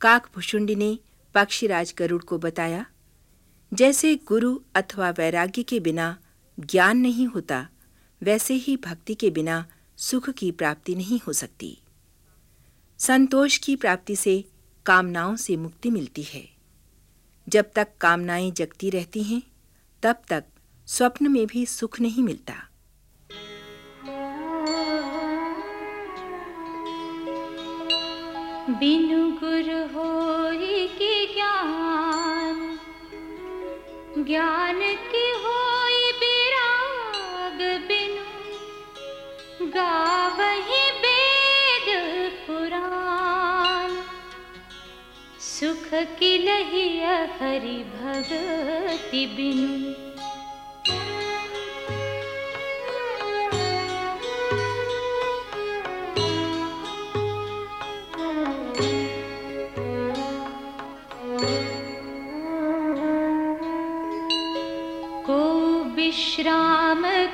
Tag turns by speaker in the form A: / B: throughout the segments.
A: काकभुषुंडी ने पक्षीराज गरुड़ को बताया, जैसे गुरु अथवा वैराग्य के बिना ज्ञान नहीं होता, वैसे ही भक्ति के बिना सुख की प्राप्ति नहीं हो सकती। संतोष की प्राप्ति से कामनाओं से मुक्ति मिलती है। जब तक कामनाएँ जगती रहती हैं, तब तक स्वप्न में भी सुख नहीं मिलता।
B: बिनु गुरु होई के ज्ञान। ज्ञान की होई विराग बिनु। गावही वेद पुराण। सुख की लहिया हरि भगति बिनु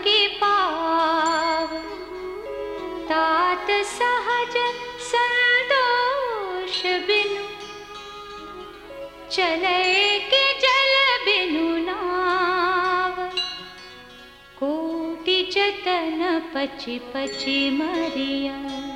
B: के पाव तात सहज संतोष बिनु। चले के जल बिनु कोटि जतन पचि पचि मरिया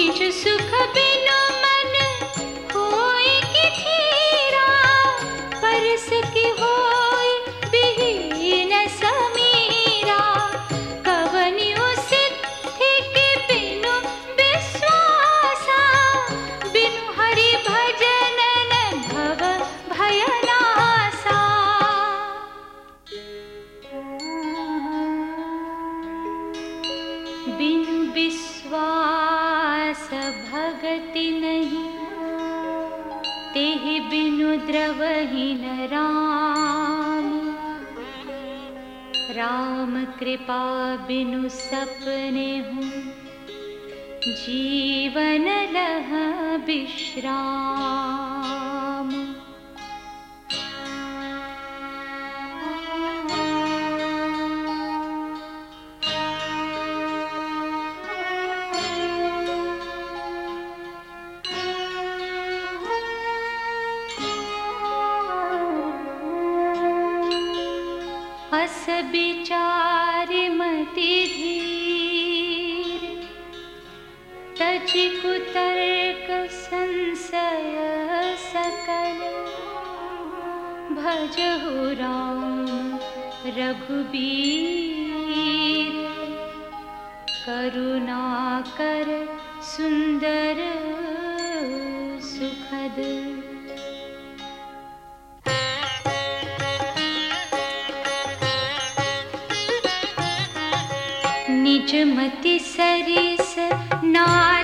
B: बीज सुख बे राम कृपा बिनु सपने हूँ। जीवन लह विश्राम संशय सकल भजहु राम रघुबीर। करुणा कर सुंदर सुखद। निजमति सरिस नाथ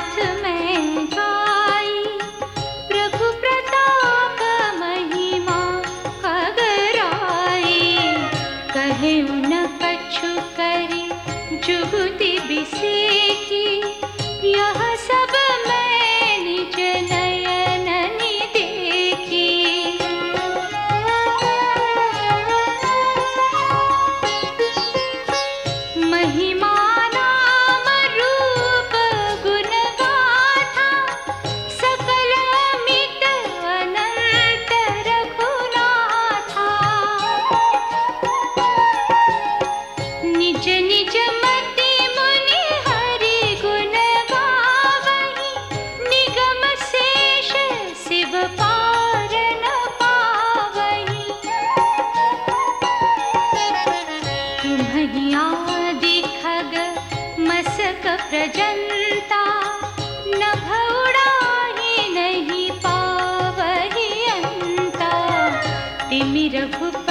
B: रघुप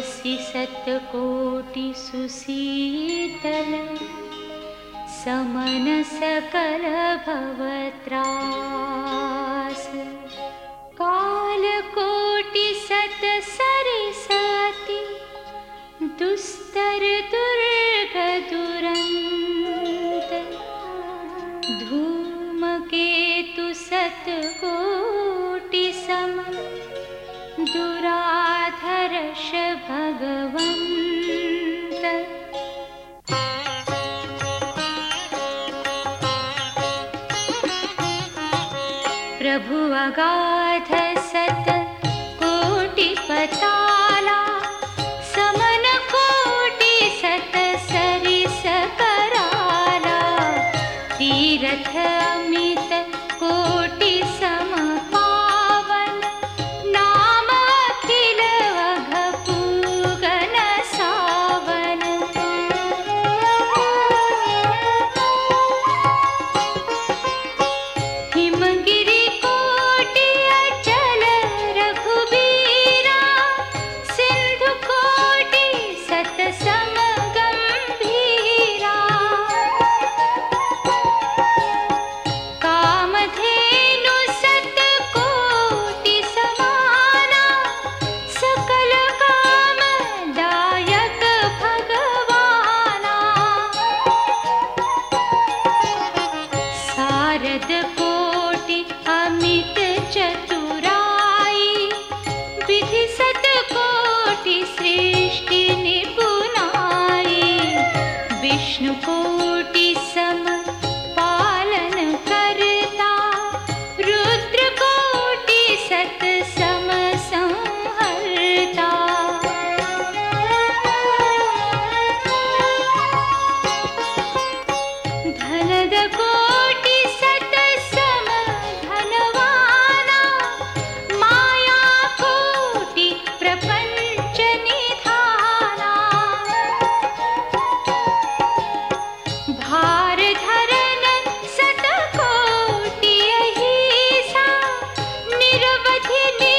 B: ी सत्कोटि सुशीतल समन सकल भ्रास काल कोटि सतसर गाध सत कोटि समन कोटि सत सरिसरा तीरथ मित्र कोटि विष्णुकोटिसम लिखे